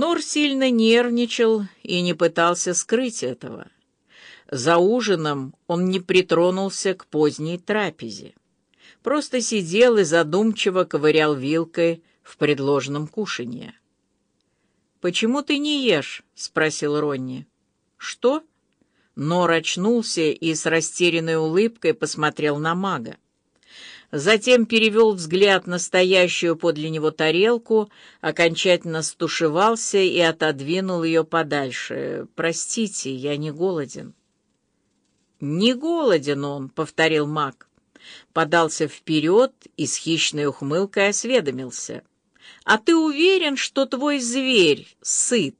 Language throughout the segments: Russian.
Нор сильно нервничал и не пытался скрыть этого. За ужином он не притронулся к поздней трапезе. Просто сидел и задумчиво ковырял вилкой в предложенном кушанье. «Почему ты не ешь?» — спросил Ронни. «Что?» Нор очнулся и с растерянной улыбкой посмотрел на мага. Затем перевел взгляд на стоящую подле него тарелку, окончательно стушевался и отодвинул ее подальше. «Простите, я не голоден». «Не голоден он», — повторил маг. Подался вперед и с хищной ухмылкой осведомился. «А ты уверен, что твой зверь сыт?»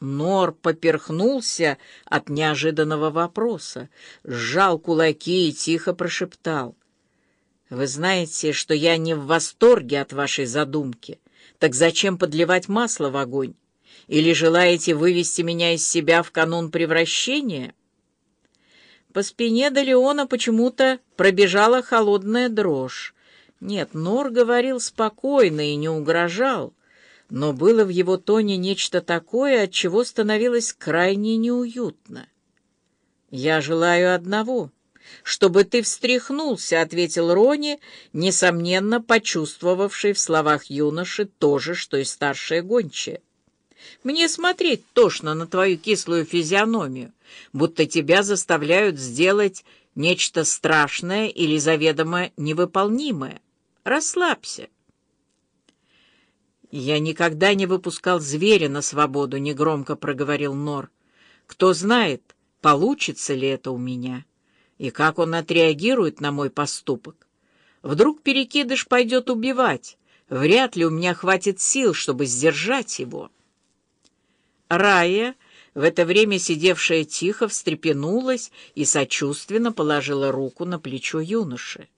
Нор поперхнулся от неожиданного вопроса, сжал кулаки и тихо прошептал. Вы знаете, что я не в восторге от вашей задумки. Так зачем подливать масло в огонь? Или желаете вывести меня из себя в канун превращения?» По спине Далеона почему-то пробежала холодная дрожь. Нет, Нор говорил спокойно и не угрожал, но было в его тоне нечто такое, от чего становилось крайне неуютно. «Я желаю одного чтобы ты встряхнулся», — ответил Рони, несомненно почувствовавший в словах юноши то же, что и старшая гончая. «Мне смотреть тошно на твою кислую физиономию, будто тебя заставляют сделать нечто страшное или заведомо невыполнимое. Расслабься». «Я никогда не выпускал зверя на свободу», — негромко проговорил Нор. «Кто знает, получится ли это у меня» и как он отреагирует на мой поступок. Вдруг перекидыш пойдет убивать. Вряд ли у меня хватит сил, чтобы сдержать его. Рая, в это время сидевшая тихо, встрепенулась и сочувственно положила руку на плечо юноши.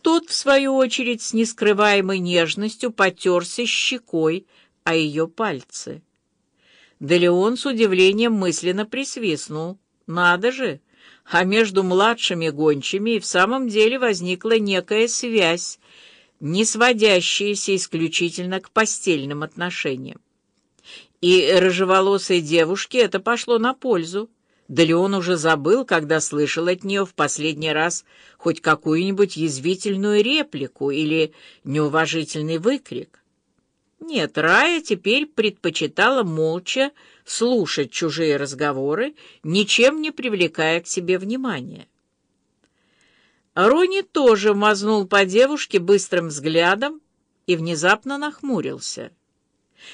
Тот, в свою очередь, с нескрываемой нежностью потерся щекой о ее пальцы. Да Леон с удивлением мысленно присвистнул. «Надо же! А между младшими гончими и в самом деле возникла некая связь, не сводящаяся исключительно к постельным отношениям. И рыжеволосой девушке это пошло на пользу. Да ли он уже забыл, когда слышал от нее в последний раз хоть какую-нибудь язвительную реплику или неуважительный выкрик? Нет, Рая теперь предпочитала молча слушать чужие разговоры, ничем не привлекая к себе внимания. Рони тоже мазнул по девушке быстрым взглядом и внезапно нахмурился.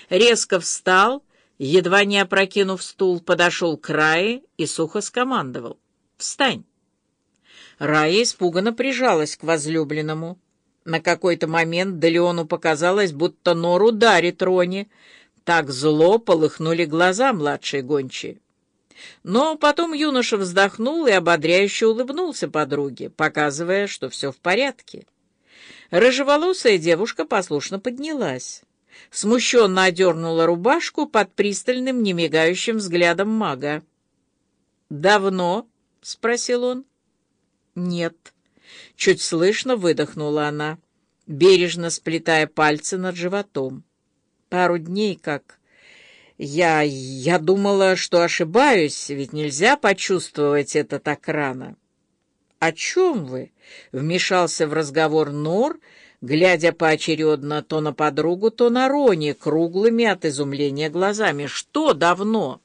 Резко встал, едва не опрокинув стул, подошел к Рае и сухо скомандовал. «Встань!» Рая испуганно прижалась к возлюбленному. На какой-то момент Делеону показалось, будто Нор ударит Рони. Так зло полыхнули глаза младшей гончей. Но потом юноша вздохнул и ободряюще улыбнулся подруге, показывая, что все в порядке. Рыжеволосая девушка послушно поднялась. Смущенно одернула рубашку под пристальным, немигающим взглядом мага. «Давно?» — спросил он. «Нет». Чуть слышно выдохнула она, бережно сплетая пальцы над животом. Пару дней как... Я... я думала, что ошибаюсь, ведь нельзя почувствовать это так рано. «О чем вы?» — вмешался в разговор Нор, глядя поочередно то на подругу, то на Рони, круглыми от изумления глазами. «Что давно?»